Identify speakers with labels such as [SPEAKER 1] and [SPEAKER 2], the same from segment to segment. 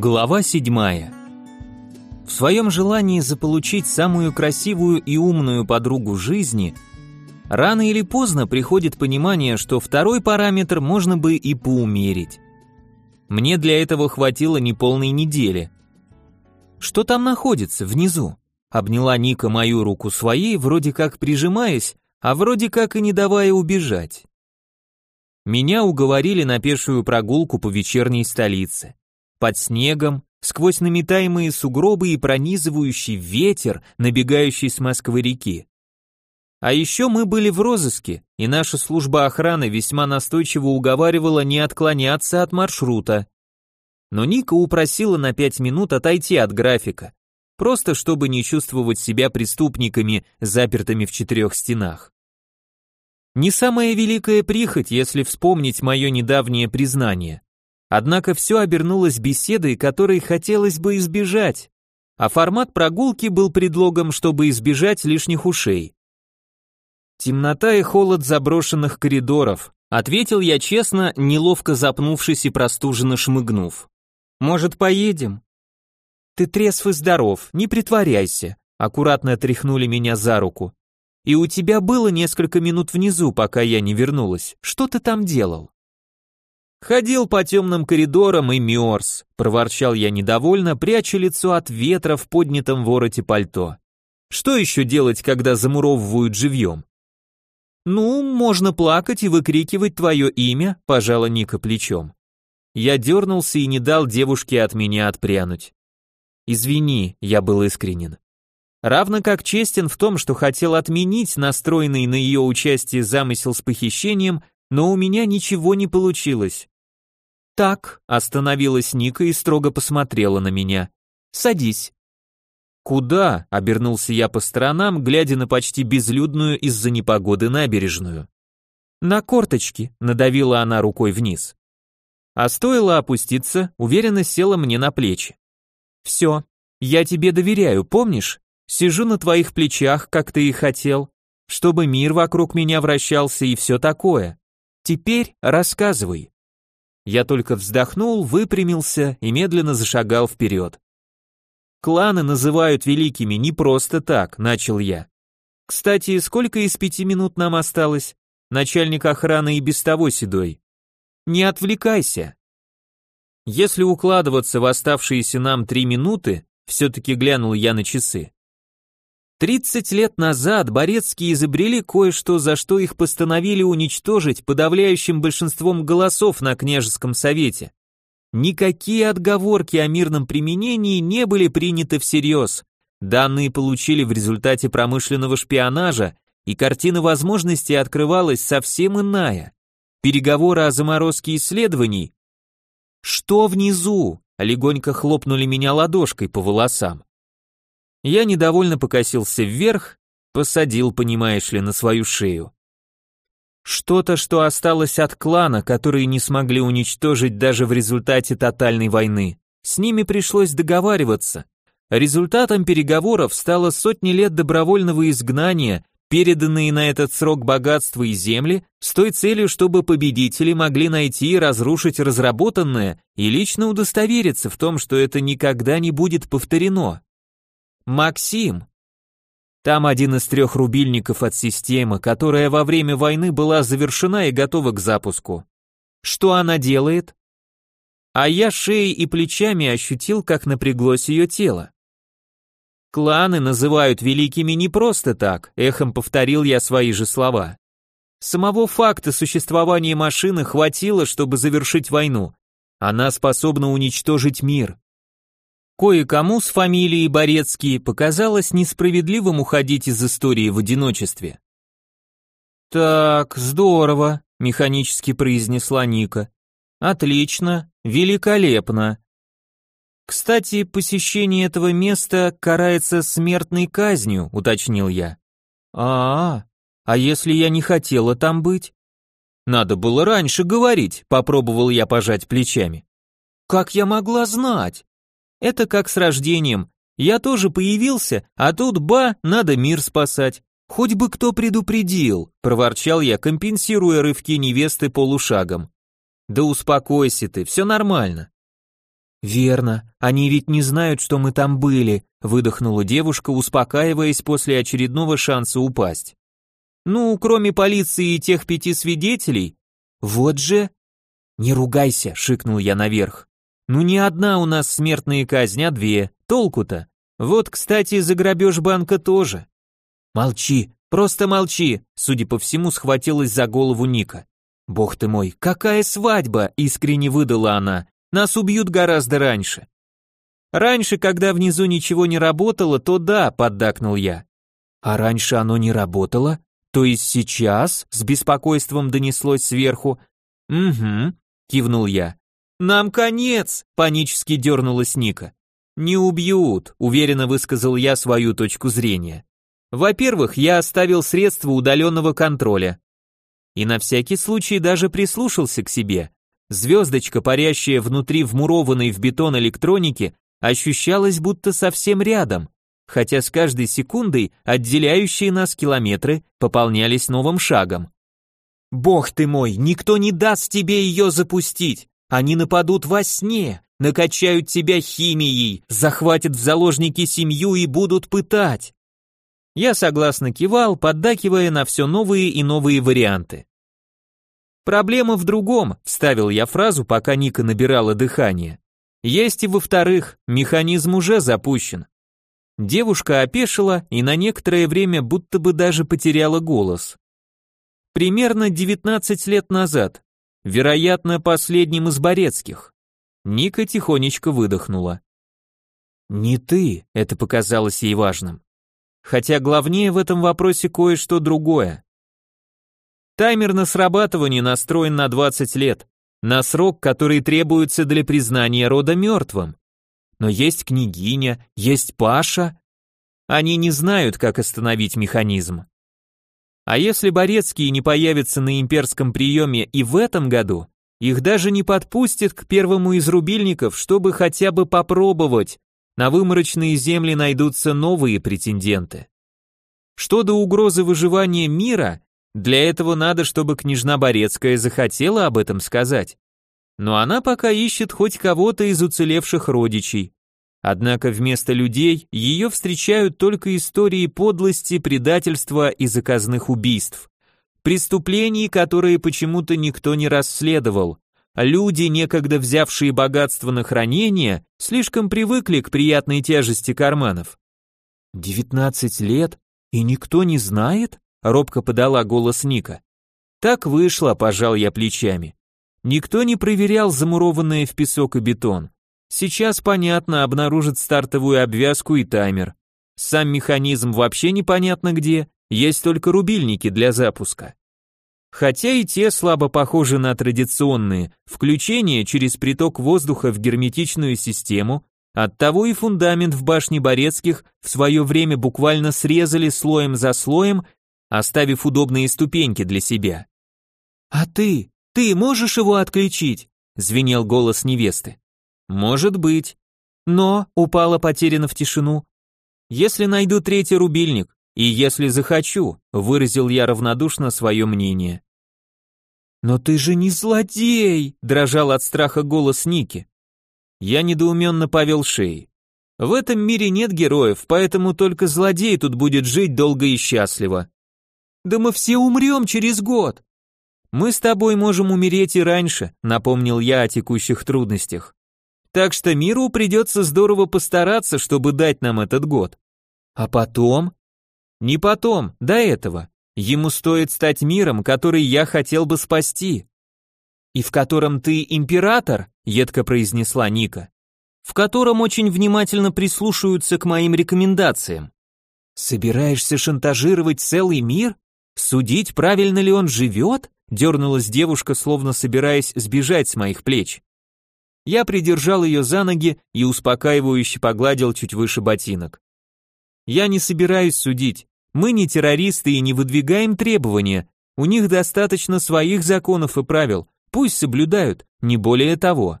[SPEAKER 1] Глава 7. В своем желании заполучить самую красивую и умную подругу жизни, рано или поздно приходит понимание, что второй параметр можно бы и поумерить. Мне для этого хватило неполной недели. Что там находится внизу? Обняла Ника мою руку своей, вроде как прижимаясь, а вроде как и не давая убежать. Меня уговорили на пешую прогулку по вечерней столице под снегом, сквозь наметаемые сугробы и пронизывающий ветер, набегающий с Москвы реки. А еще мы были в розыске, и наша служба охраны весьма настойчиво уговаривала не отклоняться от маршрута. Но Ника упросила на пять минут отойти от графика, просто чтобы не чувствовать себя преступниками, запертыми в четырех стенах. Не самая великая прихоть, если вспомнить мое недавнее признание. Однако все обернулось беседой, которой хотелось бы избежать, а формат прогулки был предлогом, чтобы избежать лишних ушей. Темнота и холод заброшенных коридоров, ответил я честно, неловко запнувшись и простуженно шмыгнув. Может, поедем? Ты трезв и здоров, не притворяйся, аккуратно тряхнули меня за руку. И у тебя было несколько минут внизу, пока я не вернулась. Что ты там делал? Ходил по темным коридорам и мерз, проворчал я недовольно, пряча лицо от ветра в поднятом вороте пальто. Что еще делать, когда замуровывают живьем? Ну, можно плакать и выкрикивать твое имя, пожала Ника плечом. Я дернулся и не дал девушке от меня отпрянуть. Извини, я был искренен. Равно как честен в том, что хотел отменить настроенный на ее участие замысел с похищением, но у меня ничего не получилось. Так, остановилась Ника и строго посмотрела на меня. Садись. Куда? обернулся я по сторонам, глядя на почти безлюдную из-за непогоды набережную. На корточки, надавила она рукой вниз. А стоило опуститься, уверенно села мне на плечи. Все, я тебе доверяю, помнишь? Сижу на твоих плечах, как ты и хотел, чтобы мир вокруг меня вращался и все такое. Теперь рассказывай. Я только вздохнул, выпрямился и медленно зашагал вперед. Кланы называют великими не просто так, начал я. Кстати, сколько из пяти минут нам осталось? Начальник охраны и без того седой. Не отвлекайся. Если укладываться в оставшиеся нам три минуты, все-таки глянул я на часы, 30 лет назад Борецкие изобрели кое-что, за что их постановили уничтожить подавляющим большинством голосов на княжеском совете. Никакие отговорки о мирном применении не были приняты всерьез. Данные получили в результате промышленного шпионажа, и картина возможностей открывалась совсем иная. Переговоры о заморозке исследований. Что внизу? Легонько хлопнули меня ладошкой по волосам. Я недовольно покосился вверх, посадил, понимаешь ли, на свою шею. Что-то, что осталось от клана, которые не смогли уничтожить даже в результате тотальной войны. С ними пришлось договариваться. Результатом переговоров стало сотни лет добровольного изгнания, переданные на этот срок богатства и земли, с той целью, чтобы победители могли найти и разрушить разработанное и лично удостовериться в том, что это никогда не будет повторено. Максим. Там один из трех рубильников от системы, которая во время войны была завершена и готова к запуску. Что она делает? А я шеей и плечами ощутил, как напряглось ее тело. Кланы называют великими не просто так, эхом повторил я свои же слова. Самого факта существования машины хватило, чтобы завершить войну. Она способна уничтожить мир. Кое-кому с фамилией Борецкий показалось несправедливым уходить из истории в одиночестве. «Так, здорово», — механически произнесла Ника. «Отлично, великолепно. Кстати, посещение этого места карается смертной казнью», — уточнил я. «А, -а, а если я не хотела там быть?» «Надо было раньше говорить», — попробовал я пожать плечами. «Как я могла знать?» Это как с рождением. Я тоже появился, а тут ба, надо мир спасать. Хоть бы кто предупредил, проворчал я, компенсируя рывки невесты полушагом. Да успокойся ты, все нормально. Верно, они ведь не знают, что мы там были, выдохнула девушка, успокаиваясь после очередного шанса упасть. Ну, кроме полиции и тех пяти свидетелей. Вот же. Не ругайся, шикнул я наверх. Ну не одна у нас смертная казнь, а две. Толку-то? Вот, кстати, за грабеж банка тоже. Молчи, просто молчи, судя по всему, схватилась за голову Ника. Бог ты мой, какая свадьба, искренне выдала она. Нас убьют гораздо раньше. Раньше, когда внизу ничего не работало, то да, поддакнул я. А раньше оно не работало? То есть сейчас? С беспокойством донеслось сверху. Угу, кивнул я. Нам конец, панически дернулась Ника. Не убьют, уверенно высказал я свою точку зрения. Во-первых, я оставил средства удаленного контроля. И на всякий случай даже прислушался к себе. Звездочка, парящая внутри вмурованной в бетон электроники, ощущалась будто совсем рядом, хотя с каждой секундой отделяющие нас километры пополнялись новым шагом. «Бог ты мой, никто не даст тебе ее запустить! Они нападут во сне, накачают тебя химией, захватят в заложники семью и будут пытать!» Я согласно кивал, поддакивая на все новые и новые варианты. Проблема в другом, вставил я фразу, пока Ника набирала дыхание. Есть и во-вторых, механизм уже запущен. Девушка опешила и на некоторое время будто бы даже потеряла голос. Примерно 19 лет назад, вероятно, последним из Борецких. Ника тихонечко выдохнула. «Не ты», — это показалось ей важным. Хотя главнее в этом вопросе кое-что другое. Таймер на срабатывание настроен на 20 лет, на срок, который требуется для признания рода мертвым. Но есть княгиня, есть Паша. Они не знают, как остановить механизм. А если Борецкие не появятся на имперском приеме и в этом году, их даже не подпустят к первому из рубильников, чтобы хотя бы попробовать. На выморочные земли найдутся новые претенденты. Что до угрозы выживания мира, для этого надо, чтобы княжна Борецкая захотела об этом сказать. Но она пока ищет хоть кого-то из уцелевших родичей. Однако вместо людей ее встречают только истории подлости, предательства и заказных убийств. Преступлений, которые почему-то никто не расследовал. Люди, некогда взявшие богатство на хранение, слишком привыкли к приятной тяжести карманов. «Девятнадцать лет? И никто не знает?» робко подала голос Ника. Так вышло, пожал я плечами. Никто не проверял замурованное в песок и бетон. Сейчас, понятно, обнаружит стартовую обвязку и таймер. Сам механизм вообще непонятно где, есть только рубильники для запуска. Хотя и те слабо похожи на традиционные, включение через приток воздуха в герметичную систему, оттого и фундамент в башне Борецких в свое время буквально срезали слоем за слоем оставив удобные ступеньки для себя. «А ты? Ты можешь его отключить?» — звенел голос невесты. «Может быть. Но», — упала потеряна в тишину, «если найду третий рубильник, и если захочу», — выразил я равнодушно свое мнение. «Но ты же не злодей!» — дрожал от страха голос Ники. Я недоуменно повел шеей. В этом мире нет героев, поэтому только злодей тут будет жить долго и счастливо. Да мы все умрем через год. Мы с тобой можем умереть и раньше, напомнил я о текущих трудностях. Так что миру придется здорово постараться, чтобы дать нам этот год. А потом? Не потом, до этого. Ему стоит стать миром, который я хотел бы спасти. И в котором ты император, едко произнесла Ника. В котором очень внимательно прислушиваются к моим рекомендациям. Собираешься шантажировать целый мир? Судить, правильно ли он живет? Дернулась девушка, словно собираясь сбежать с моих плеч. Я придержал ее за ноги и успокаивающе погладил чуть выше ботинок. Я не собираюсь судить. Мы не террористы и не выдвигаем требования. У них достаточно своих законов и правил. Пусть соблюдают, не более того.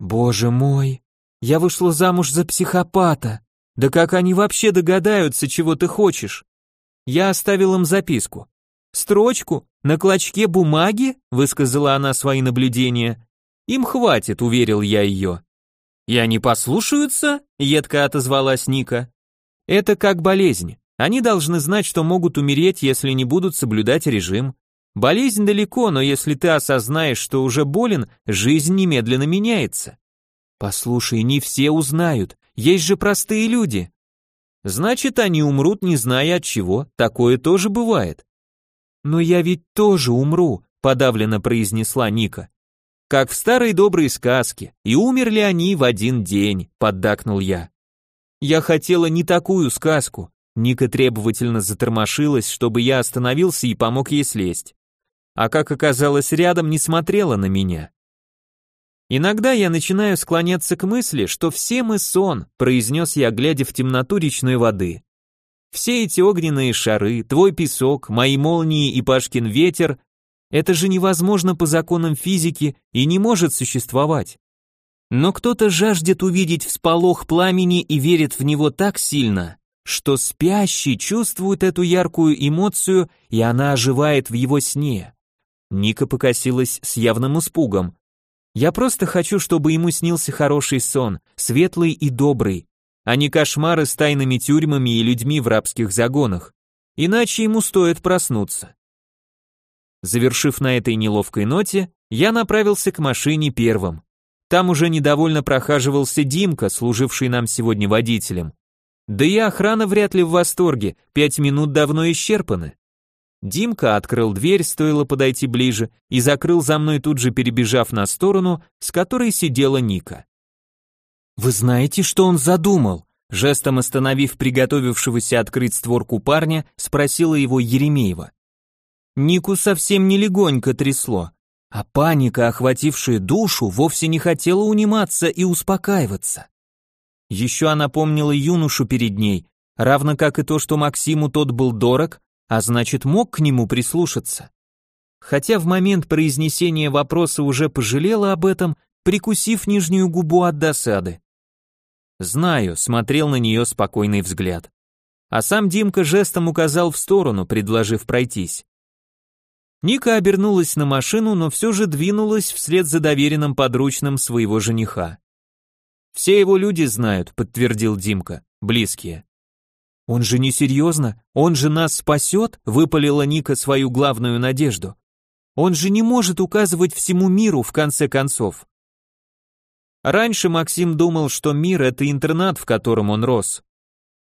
[SPEAKER 1] Боже мой, я вышла замуж за психопата. Да как они вообще догадаются, чего ты хочешь? Я оставил им записку. «Строчку? На клочке бумаги?» — высказала она свои наблюдения. «Им хватит», — уверил я ее. «И они послушаются?» — едко отозвалась Ника. «Это как болезнь. Они должны знать, что могут умереть, если не будут соблюдать режим. Болезнь далеко, но если ты осознаешь, что уже болен, жизнь немедленно меняется. Послушай, не все узнают, есть же простые люди. Значит, они умрут, не зная от чего, такое тоже бывает. Но я ведь тоже умру, подавленно произнесла Ника. Как в старой доброй сказке, и умерли они в один день, поддакнул я. Я хотела не такую сказку. Ника требовательно затормошилась, чтобы я остановился и помог ей слезть. А как оказалось рядом, не смотрела на меня. Иногда я начинаю склоняться к мысли, что все мы сон, произнес я, глядя в темноту речной воды. Все эти огненные шары, твой песок, мои молнии и Пашкин ветер это же невозможно по законам физики и не может существовать. Но кто-то жаждет увидеть всполох пламени и верит в него так сильно, что спящий чувствует эту яркую эмоцию, и она оживает в его сне. Ника покосилась с явным испугом. Я просто хочу, чтобы ему снился хороший сон, светлый и добрый, а не кошмары с тайными тюрьмами и людьми в рабских загонах. Иначе ему стоит проснуться. Завершив на этой неловкой ноте, я направился к машине первым. Там уже недовольно прохаживался Димка, служивший нам сегодня водителем. Да и охрана вряд ли в восторге, пять минут давно исчерпаны. Димка открыл дверь, стоило подойти ближе, и закрыл за мной тут же перебежав на сторону, с которой сидела Ника. «Вы знаете, что он задумал?» Жестом остановив приготовившегося открыть створку парня, спросила его Еремеева. Нику совсем не легонько трясло, а паника, охватившая душу, вовсе не хотела униматься и успокаиваться. Еще она помнила юношу перед ней, равно как и то, что Максиму тот был дорог, а значит мог к нему прислушаться. Хотя в момент произнесения вопроса уже пожалела об этом, прикусив нижнюю губу от досады. Знаю, смотрел на нее спокойный взгляд. А сам Димка жестом указал в сторону, предложив пройтись. Ника обернулась на машину, но все же двинулась вслед за доверенным подручным своего жениха. «Все его люди знают», — подтвердил Димка, — «близкие». «Он же не серьезно? Он же нас спасет?» — выпалила Ника свою главную надежду. «Он же не может указывать всему миру, в конце концов». Раньше Максим думал, что мир — это интернат, в котором он рос.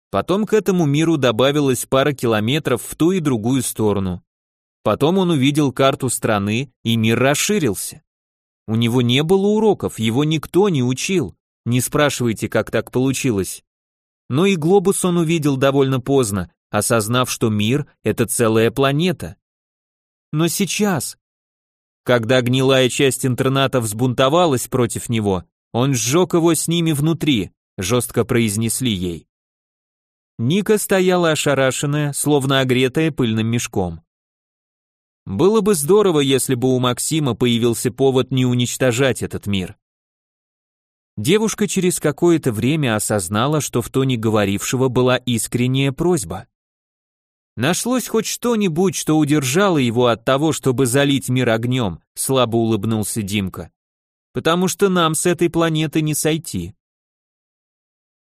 [SPEAKER 1] Потом к этому миру добавилась пара километров в ту и другую сторону. Потом он увидел карту страны, и мир расширился. У него не было уроков, его никто не учил. Не спрашивайте, как так получилось. Но и глобус он увидел довольно поздно, осознав, что мир — это целая планета. Но сейчас, когда гнилая часть интерната взбунтовалась против него, он сжег его с ними внутри, жестко произнесли ей. Ника стояла ошарашенная, словно огретая пыльным мешком. Было бы здорово, если бы у Максима появился повод не уничтожать этот мир. Девушка через какое-то время осознала, что в тоне говорившего была искренняя просьба. Нашлось хоть что-нибудь, что удержало его от того, чтобы залить мир огнем, слабо улыбнулся Димка. Потому что нам с этой планеты не сойти.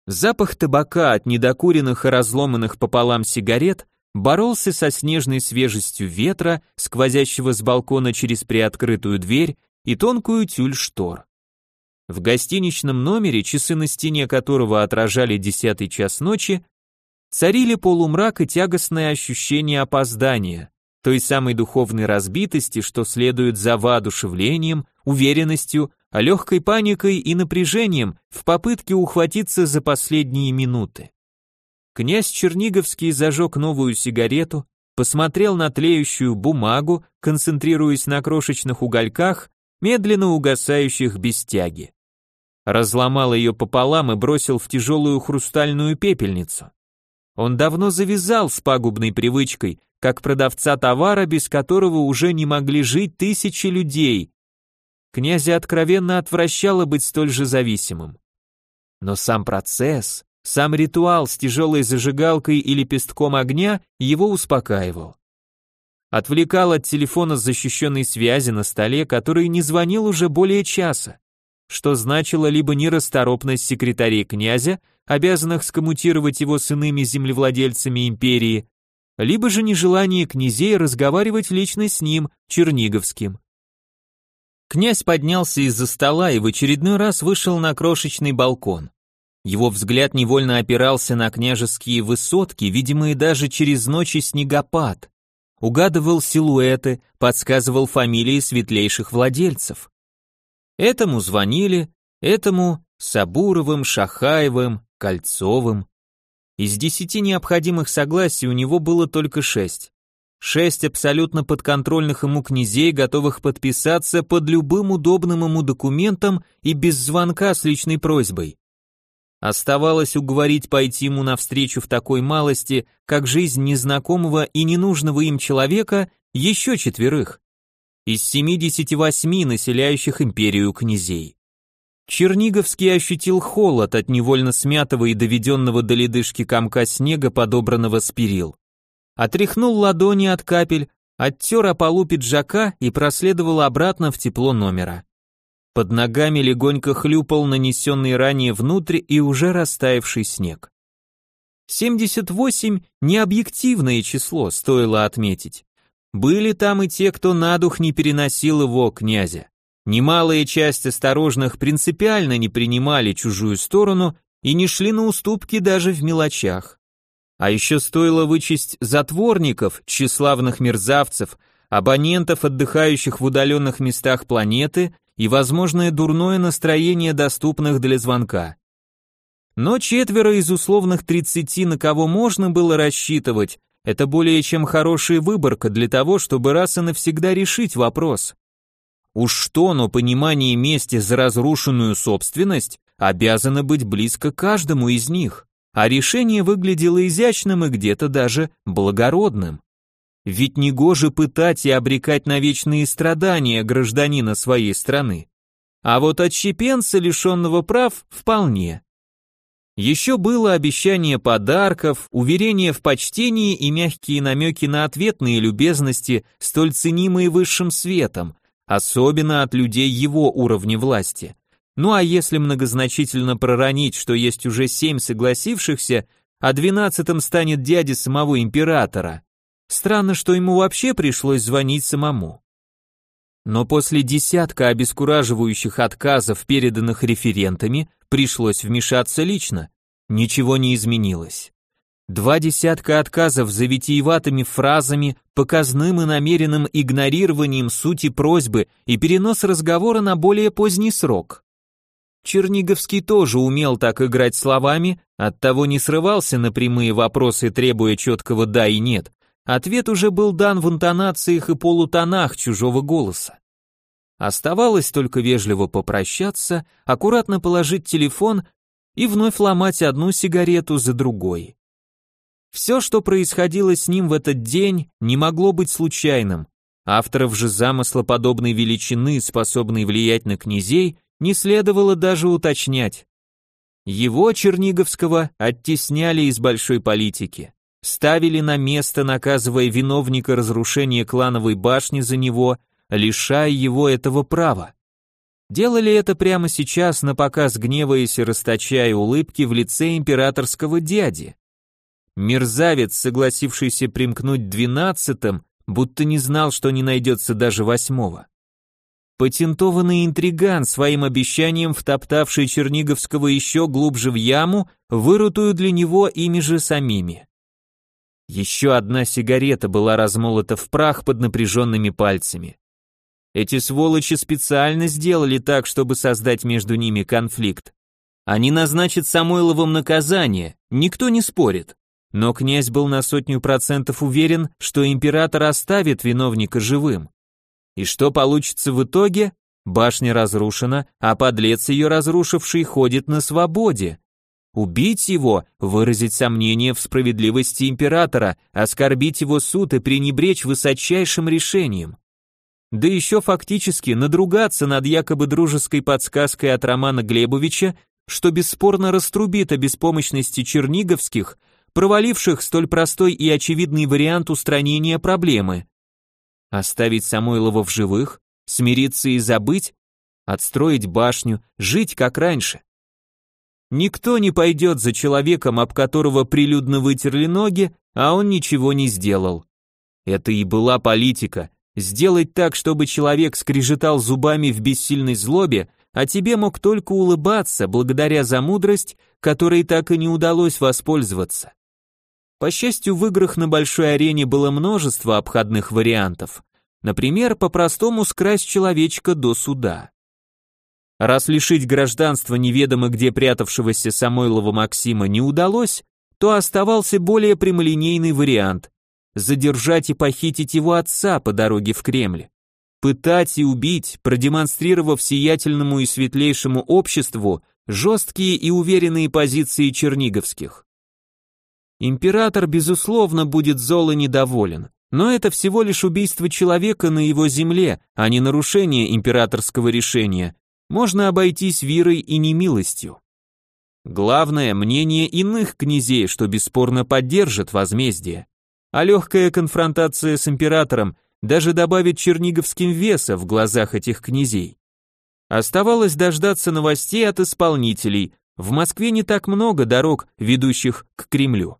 [SPEAKER 1] Запах табака от недокуренных и разломанных пополам сигарет боролся со снежной свежестью ветра, сквозящего с балкона через приоткрытую дверь и тонкую тюль штор. В гостиничном номере, часы на стене которого отражали десятый час ночи, царили полумрак и тягостное ощущение опоздания, той самой духовной разбитости, что следует за воодушевлением, уверенностью, а легкой паникой и напряжением в попытке ухватиться за последние минуты. Князь Черниговский зажег новую сигарету, посмотрел на тлеющую бумагу, концентрируясь на крошечных угольках, медленно угасающих без тяги разломал ее пополам и бросил в тяжелую хрустальную пепельницу. Он давно завязал с пагубной привычкой, как продавца товара, без которого уже не могли жить тысячи людей. Князя откровенно отвращало быть столь же зависимым. Но сам процесс, сам ритуал с тяжелой зажигалкой и лепестком огня его успокаивал. Отвлекал от телефона защищенной связи на столе, который не звонил уже более часа. что значило либо нерасторопность секретарей князя, обязанных скоммутировать его с иными землевладельцами империи, либо же нежелание князей разговаривать лично с ним, Черниговским. Князь поднялся из-за стола и в очередной раз вышел на крошечный балкон. Его взгляд невольно опирался на княжеские высотки, видимые даже через ночи снегопад. Угадывал силуэты, подсказывал фамилии светлейших владельцев. Этому звонили, этому Сабуровым, Шахаевым, Кольцовым. Из десяти необходимых согласий у него было только шесть. Шесть абсолютно подконтрольных ему князей, готовых подписаться под любым удобным ему документом и без звонка с личной просьбой. Оставалось уговорить пойти ему навстречу в такой малости, как жизнь незнакомого и ненужного им человека, еще четверых. Из 78 населяющих империю князей. Черниговский ощутил холод от невольно смятого и доведенного до ледышки комка снега, подобранного с перил. Отряхнул ладони от капель, оттер о полу пиджака и проследовал обратно в тепло номера. Под ногами легонько хлюпал нанесенный ранее внутрь и уже растаявший снег. 78 – необъективное число, стоило отметить. Были там и те, кто на дух не переносил его, князя. Немалая часть осторожных принципиально не принимали чужую сторону и не шли на уступки даже в мелочах. А еще стоило вычесть затворников, тщеславных мерзавцев, абонентов, отдыхающих в удаленных местах планеты и возможное дурное настроение доступных для звонка. Но четверо из условных 30, на кого можно было рассчитывать, это более чем хорошая выборка для того, чтобы раз и навсегда решить вопрос. Уж что, но понимание мести за разрушенную собственность обязано быть близко каждому из них, а решение выглядело изящным и где-то даже благородным. Ведь негоже пытать и обрекать на вечные страдания гражданина своей страны. А вот отщепенца, лишенного прав, вполне. Еще было обещание подарков, уверение в почтении и мягкие намеки на ответные любезности, столь ценимые высшим светом, особенно от людей его уровня власти. Ну а если многозначительно проронить, что есть уже семь согласившихся, а двенадцатым станет дядя самого императора, Странно, что ему вообще пришлось звонить самому. Но после десятка обескураживающих отказов, переданных референтами, пришлось вмешаться лично. Ничего не изменилось. Два десятка отказов за витиеватыми фразами, показным и намеренным игнорированием сути просьбы и перенос разговора на более поздний срок. Черниговский тоже умел так играть словами, оттого не срывался на прямые вопросы, требуя четкого «да» и «нет», Ответ уже был дан в интонациях и полутонах чужого голоса. Оставалось только вежливо попрощаться, аккуратно положить телефон и вновь ломать одну сигарету за другой. Все, что происходило с ним в этот день, не могло быть случайным. Авторов же замысла подобной величины, способной влиять на князей, не следовало даже уточнять. Его, Черниговского, оттесняли из большой политики ставили на место, наказывая виновника разрушения клановой башни за него, лишая его этого права. Делали это прямо сейчас, на показ гневаясь и расточая улыбки в лице императорского дяди. Мерзавец, согласившийся примкнуть двенадцатым, будто не знал, что не найдется даже восьмого. Патентованный интриган, своим обещанием втоптавший Черниговского еще глубже в яму, вырутую для него ими же самими. Еще одна сигарета была размолота в прах под напряженными пальцами. Эти сволочи специально сделали так, чтобы создать между ними конфликт. Они назначат Самойловым наказание, никто не спорит. Но князь был на сотню процентов уверен, что император оставит виновника живым. И что получится в итоге? Башня разрушена, а подлец ее разрушивший ходит на свободе. Убить его, выразить сомнение в справедливости императора, оскорбить его суд и пренебречь высочайшим решением. Да еще фактически надругаться над якобы дружеской подсказкой от Романа Глебовича, что бесспорно раструбит о беспомощности черниговских, проваливших столь простой и очевидный вариант устранения проблемы. Оставить Самойлова в живых, смириться и забыть? отстроить башню, жить как раньше. Никто не пойдет за человеком, об которого прилюдно вытерли ноги, а он ничего не сделал. Это и была политика. Сделать так, чтобы человек скрежетал зубами в бессильной злобе, а тебе мог только улыбаться, благодаря за мудрость, которой так и не удалось воспользоваться. По счастью, в играх на большой арене было множество обходных вариантов. Например, по-простому скрасть человечка до суда. Раз лишить гражданства неведомо где прятавшегося Самойлова Максима не удалось, то оставался более прямолинейный вариант – задержать и похитить его отца по дороге в Кремль. Пытать и убить, продемонстрировав сиятельному и светлейшему обществу жесткие и уверенные позиции черниговских. Император, безусловно, будет зол и недоволен, но это всего лишь убийство человека на его земле, а не нарушение императорского решения, можно обойтись вирой и немилостью. Главное – мнение иных князей, что бесспорно поддержит возмездие. А легкая конфронтация с императором даже добавит черниговским веса в глазах этих князей. Оставалось дождаться новостей от исполнителей. В Москве не так много дорог, ведущих к Кремлю.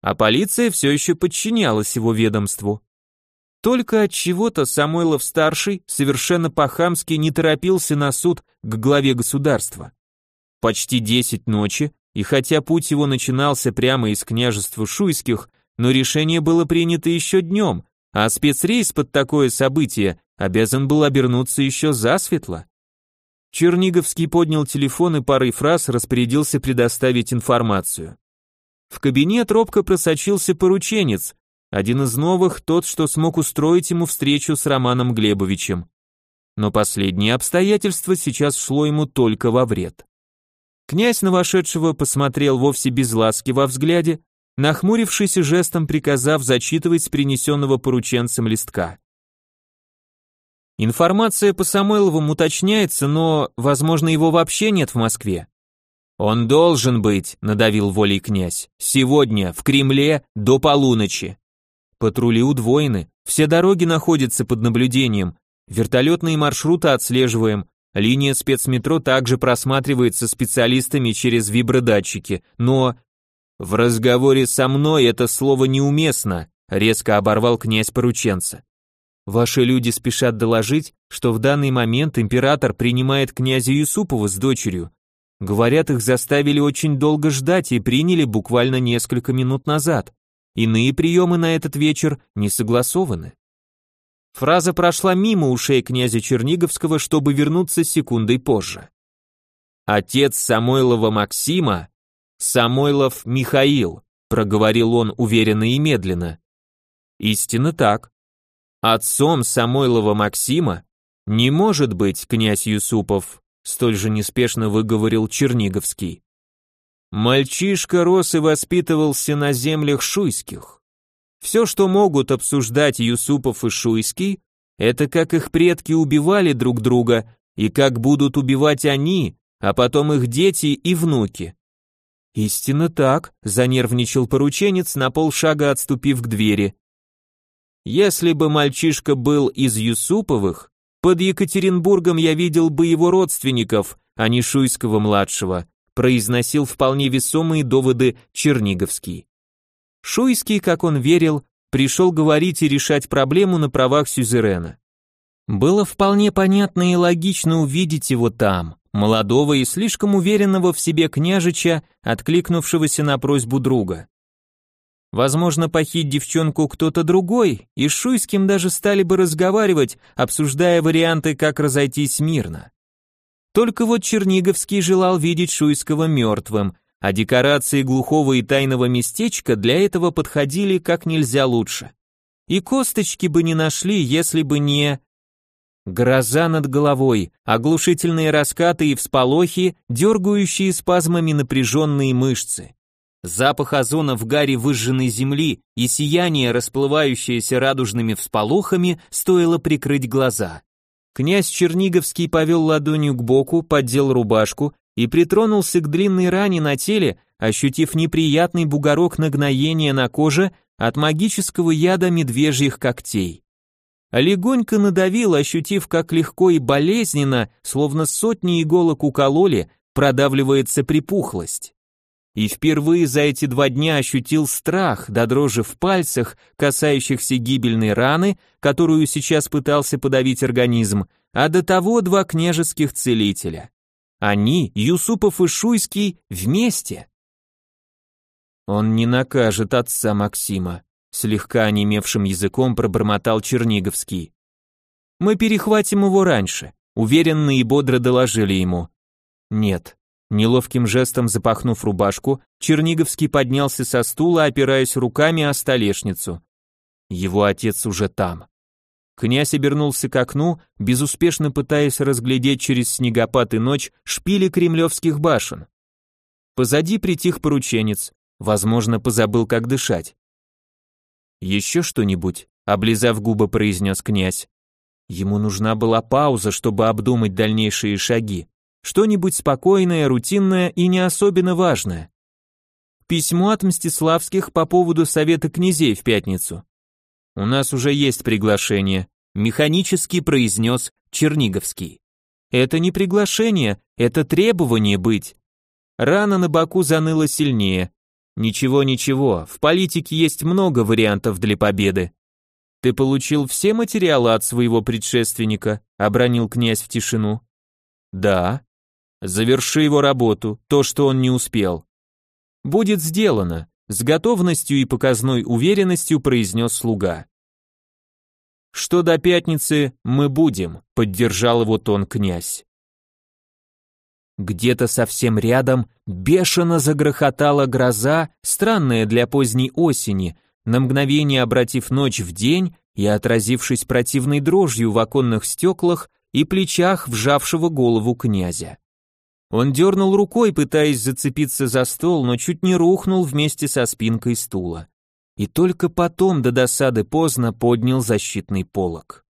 [SPEAKER 1] А полиция все еще подчинялась его ведомству. Только от чего-то Самойлов-старший совершенно по-хамски не торопился на суд к главе государства. Почти десять ночи, и хотя путь его начинался прямо из княжества Шуйских, но решение было принято еще днем, а спецрейс под такое событие обязан был обернуться еще засветло. Черниговский поднял телефон и парой фраз распорядился предоставить информацию. В кабинет робко просочился порученец, один из новых, тот, что смог устроить ему встречу с Романом Глебовичем. Но последнее обстоятельство сейчас шло ему только во вред. Князь на вошедшего посмотрел вовсе без ласки во взгляде, нахмурившись и жестом приказав зачитывать с принесенного порученцем листка. Информация по Самойловым уточняется, но, возможно, его вообще нет в Москве. Он должен быть, надавил волей князь, сегодня в Кремле до полуночи. Патрули удвоены, все дороги находятся под наблюдением, вертолетные маршруты отслеживаем, линия спецметро также просматривается специалистами через вибродатчики, но... В разговоре со мной это слово неуместно, резко оборвал князь порученца. Ваши люди спешат доложить, что в данный момент император принимает князя Юсупова с дочерью. Говорят, их заставили очень долго ждать и приняли буквально несколько минут назад. Иные приемы на этот вечер не согласованы. Фраза прошла мимо ушей князя Черниговского, чтобы вернуться секундой позже. Отец Самойлова Максима, Самойлов Михаил, проговорил он уверенно и медленно. Истинно так. Отцом Самойлова Максима не может быть князь Юсупов, столь же неспешно выговорил Черниговский. Мальчишка рос и воспитывался на землях шуйских. Все, что могут обсуждать Юсупов и Шуйский, это как их предки убивали друг друга и как будут убивать они, а потом их дети и внуки. Истинно так, занервничал порученец, на полшага отступив к двери. Если бы мальчишка был из Юсуповых, под Екатеринбургом я видел бы его родственников, а не Шуйского младшего произносил вполне весомые доводы Черниговский. Шуйский, как он верил, пришел говорить и решать проблему на правах сюзерена. Было вполне понятно и логично увидеть его там, молодого и слишком уверенного в себе княжича, откликнувшегося на просьбу друга. Возможно, похить девчонку кто-то другой, и с Шуйским даже стали бы разговаривать, обсуждая варианты, как разойтись мирно. Только вот Черниговский желал видеть Шуйского мертвым, а декорации глухого и тайного местечка для этого подходили как нельзя лучше. И косточки бы не нашли, если бы не... Гроза над головой, оглушительные раскаты и всполохи, дергающие спазмами напряженные мышцы. Запах озона в гаре выжженной земли и сияние, расплывающееся радужными всполохами, стоило прикрыть глаза. Князь Черниговский повел ладонью к боку, поддел рубашку и притронулся к длинной ране на теле, ощутив неприятный бугорок нагноения на коже от магического яда медвежьих когтей. легонько надавил, ощутив, как легко и болезненно, словно сотни иголок укололи, продавливается припухлость. И впервые за эти два дня ощутил страх до дрожи в пальцах, касающихся гибельной раны, которую сейчас пытался подавить организм, а до того два княжеских целителя. Они, Юсупов и Шуйский, вместе. Он не накажет отца Максима, слегка онемевшим языком пробормотал Черниговский. Мы перехватим его раньше, уверенно и бодро доложили ему. Нет. Неловким жестом запахнув рубашку, Черниговский поднялся со стула, опираясь руками о столешницу. Его отец уже там. Князь обернулся к окну, безуспешно пытаясь разглядеть через снегопад и ночь шпили кремлевских башен. Позади притих порученец, возможно, позабыл, как дышать. «Еще что-нибудь?» — облизав губы, произнес князь. Ему нужна была пауза, чтобы обдумать дальнейшие шаги. Что-нибудь спокойное, рутинное и не особенно важное. Письмо от Мстиславских по поводу совета князей в пятницу. У нас уже есть приглашение, механически произнес Черниговский. Это не приглашение, это требование быть. Рана на боку заныла сильнее. Ничего, ничего, в политике есть много вариантов для победы. Ты получил все материалы от своего предшественника, обронил князь в тишину. Да. Заверши его работу, то, что он не успел. Будет сделано, с готовностью и показной уверенностью произнес слуга. Что до пятницы мы будем, поддержал его тон князь. Где-то совсем рядом бешено загрохотала гроза, странная для поздней осени, на мгновение обратив ночь в день и отразившись противной дрожью в оконных стеклах и плечах вжавшего голову князя. Он дернул рукой, пытаясь зацепиться за стол, но чуть не рухнул вместе со спинкой стула. И только потом, до досады поздно, поднял защитный полог.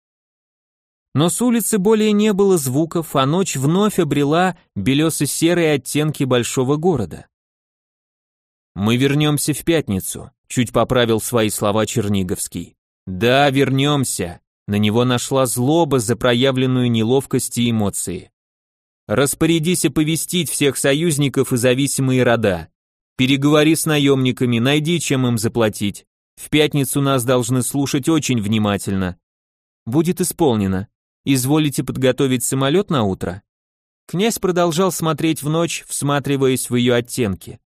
[SPEAKER 1] Но с улицы более не было звуков, а ночь вновь обрела белесо-серые оттенки большого города. «Мы вернемся в пятницу», — чуть поправил свои слова Черниговский. «Да, вернемся». На него нашла злоба за проявленную неловкость и эмоции. Распорядись оповестить всех союзников и зависимые рода. Переговори с наемниками, найди, чем им заплатить. В пятницу нас должны слушать очень внимательно. Будет исполнено. Изволите подготовить самолет на утро? Князь продолжал смотреть в ночь, всматриваясь в ее оттенки.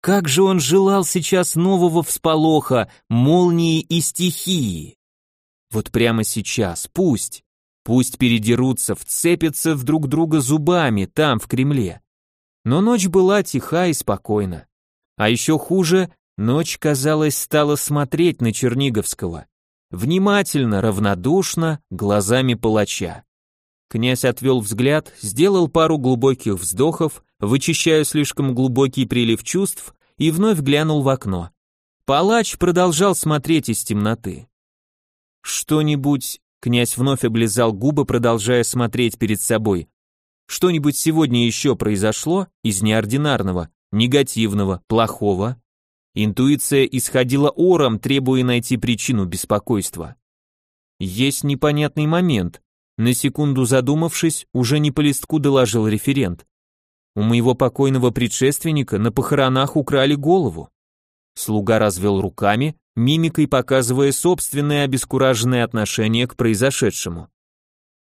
[SPEAKER 1] Как же он желал сейчас нового всполоха, молнии и стихии. Вот прямо сейчас, пусть. Пусть передерутся, вцепятся в друг друга зубами там, в Кремле. Но ночь была тиха и спокойна. А еще хуже, ночь, казалось, стала смотреть на Черниговского. Внимательно, равнодушно, глазами палача. Князь отвел взгляд, сделал пару глубоких вздохов, вычищая слишком глубокий прилив чувств, и вновь глянул в окно. Палач продолжал смотреть из темноты. Что-нибудь Князь вновь облизал губы, продолжая смотреть перед собой. Что-нибудь сегодня еще произошло из неординарного, негативного, плохого? Интуиция исходила ором, требуя найти причину беспокойства. Есть непонятный момент. На секунду задумавшись, уже не по листку доложил референт. У моего покойного предшественника на похоронах украли голову. Слуга развел руками, мимикой показывая собственное обескураженное отношение к произошедшему.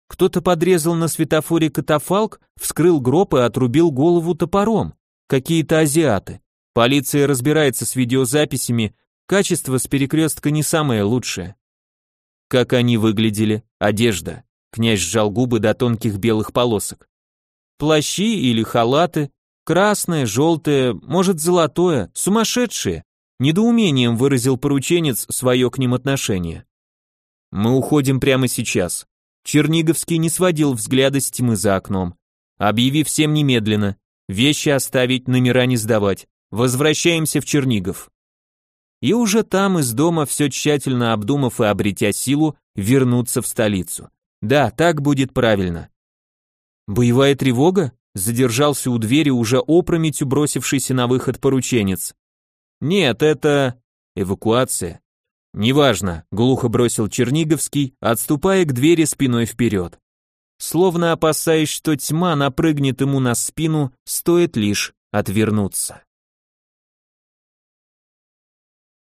[SPEAKER 1] Кто-то подрезал на светофоре катафалк, вскрыл гроб и отрубил голову топором. Какие-то азиаты. Полиция разбирается с видеозаписями, качество с перекрестка не самое лучшее. Как они выглядели? Одежда. Князь сжал губы до тонких белых полосок. Плащи или халаты, красное, желтое, может золотое, сумасшедшие. Недоумением выразил порученец свое к ним отношение. Мы уходим прямо сейчас. Черниговский не сводил взгляда с тьмы за окном. Объяви всем немедленно. Вещи оставить, номера не сдавать. Возвращаемся в Чернигов. И уже там из дома, все тщательно обдумав и обретя силу, вернуться в столицу. Да, так будет правильно. Боевая тревога? Задержался у двери уже опрометью бросившийся на выход порученец. Нет, это эвакуация. «Неважно», — глухо бросил Черниговский, отступая к двери спиной вперед. Словно опасаясь, что тьма напрыгнет ему на спину, стоит лишь отвернуться.